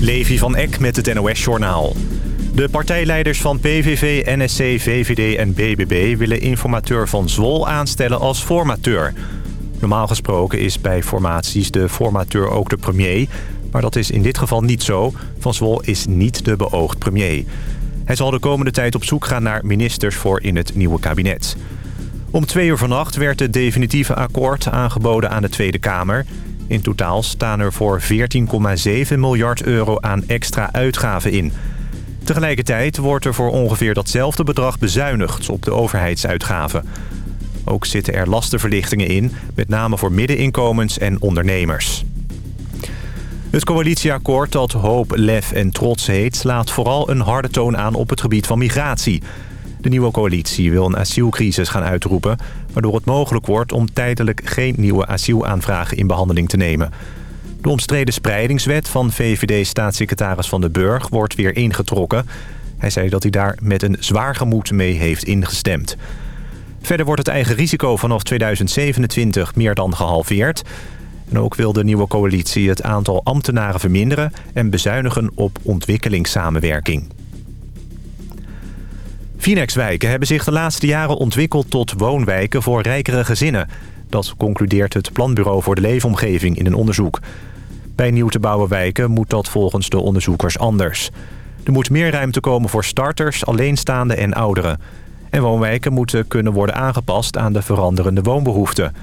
Levi van Eck met het NOS-journaal. De partijleiders van PVV, NSC, VVD en BBB... willen informateur Van Zwol aanstellen als formateur. Normaal gesproken is bij formaties de formateur ook de premier... maar dat is in dit geval niet zo. Van Zwol is niet de beoogd premier. Hij zal de komende tijd op zoek gaan naar ministers voor in het nieuwe kabinet. Om twee uur vannacht werd het definitieve akkoord aangeboden aan de Tweede Kamer... In totaal staan er voor 14,7 miljard euro aan extra uitgaven in. Tegelijkertijd wordt er voor ongeveer datzelfde bedrag bezuinigd op de overheidsuitgaven. Ook zitten er lastenverlichtingen in, met name voor middeninkomens en ondernemers. Het coalitieakkoord dat hoop, lef en trots heet... slaat vooral een harde toon aan op het gebied van migratie... De nieuwe coalitie wil een asielcrisis gaan uitroepen... waardoor het mogelijk wordt om tijdelijk geen nieuwe asielaanvragen in behandeling te nemen. De omstreden spreidingswet van VVD-staatssecretaris Van den Burg wordt weer ingetrokken. Hij zei dat hij daar met een zwaar gemoed mee heeft ingestemd. Verder wordt het eigen risico vanaf 2027 meer dan gehalveerd. En ook wil de nieuwe coalitie het aantal ambtenaren verminderen... en bezuinigen op ontwikkelingssamenwerking. Finex-wijken hebben zich de laatste jaren ontwikkeld tot woonwijken voor rijkere gezinnen. Dat concludeert het Planbureau voor de Leefomgeving in een onderzoek. Bij nieuw te bouwen wijken moet dat volgens de onderzoekers anders. Er moet meer ruimte komen voor starters, alleenstaanden en ouderen. En woonwijken moeten kunnen worden aangepast aan de veranderende woonbehoeften.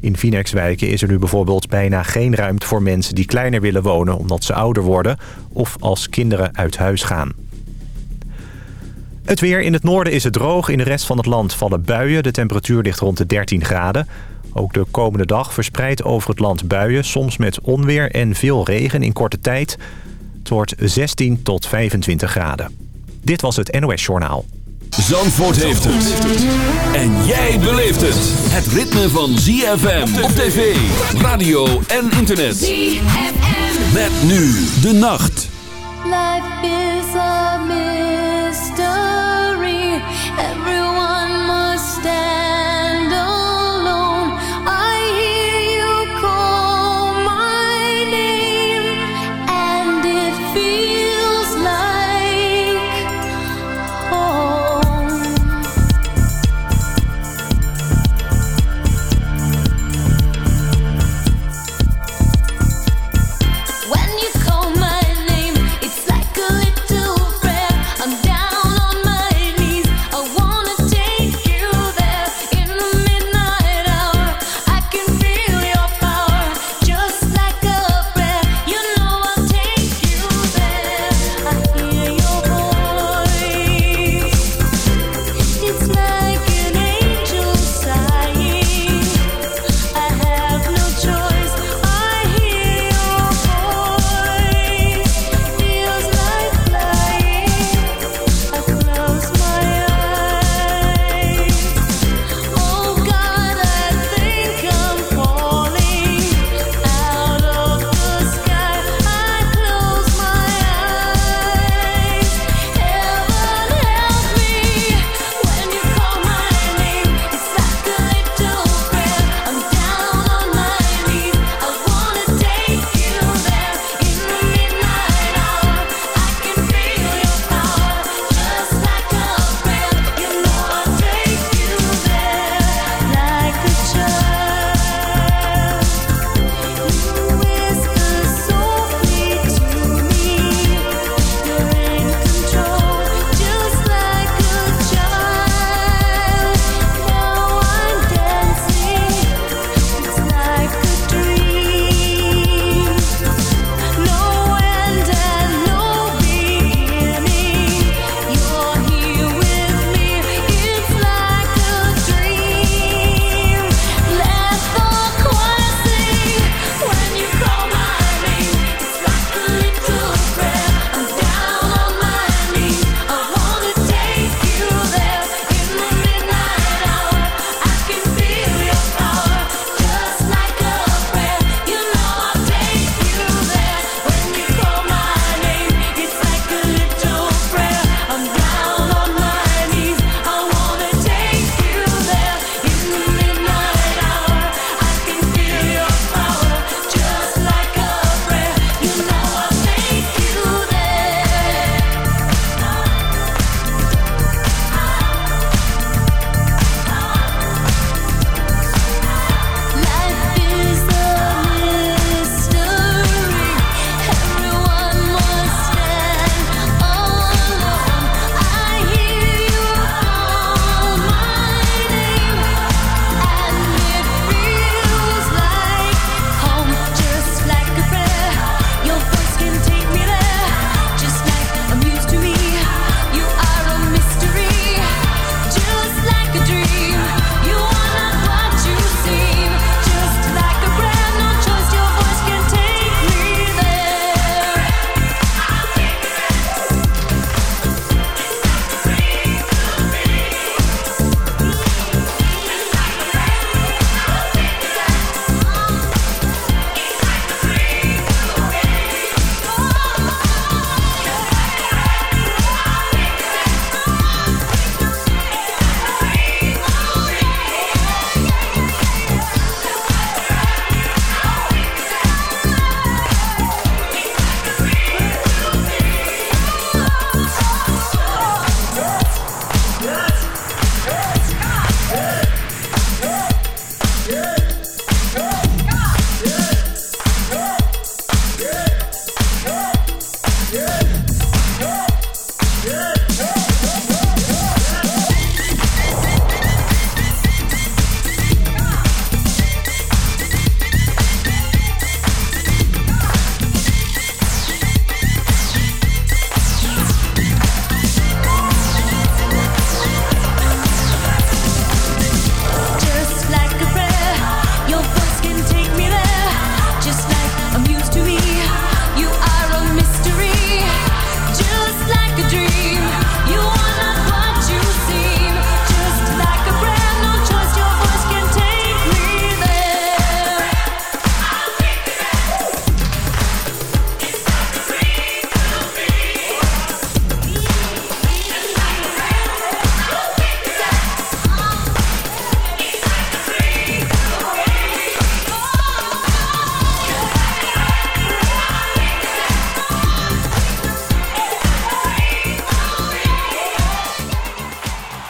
In Finex-wijken is er nu bijvoorbeeld bijna geen ruimte voor mensen die kleiner willen wonen... omdat ze ouder worden of als kinderen uit huis gaan. Het weer in het noorden is het droog. In de rest van het land vallen buien. De temperatuur ligt rond de 13 graden. Ook de komende dag verspreidt over het land buien. Soms met onweer en veel regen in korte tijd. Het wordt 16 tot 25 graden. Dit was het NOS Journaal. Zandvoort heeft het. En jij beleeft het. Het ritme van ZFM op tv, radio en internet. ZFM. Met nu de nacht. Life is a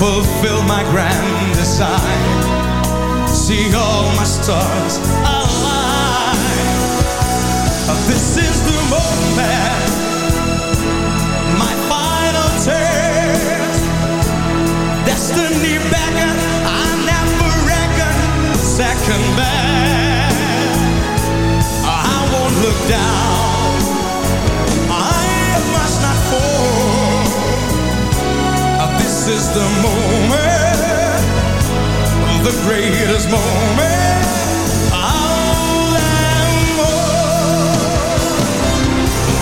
fulfill my grand design. See all my stars align. This is the moment, my final test. Destiny beckon, I never reckon second best. I won't look down is the moment, the greatest moment of them all.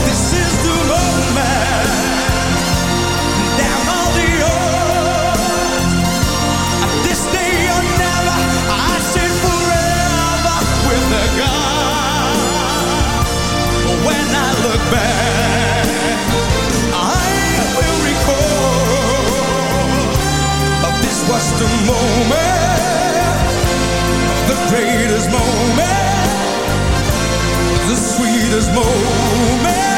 This is the moment, down on the earth. This day or never, I say forever with. When I look back, was the moment, the greatest moment, the sweetest moment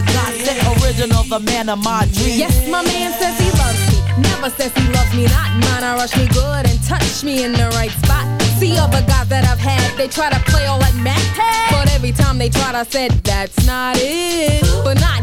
a godsend original, the man of my dreams. Yes, my man says he loves me. Never says he loves me not. Mine, I rush me good and touch me in the right spot. See other guys that I've had, they try to play all like Mac. But every time they tried, I said, that's not it. But not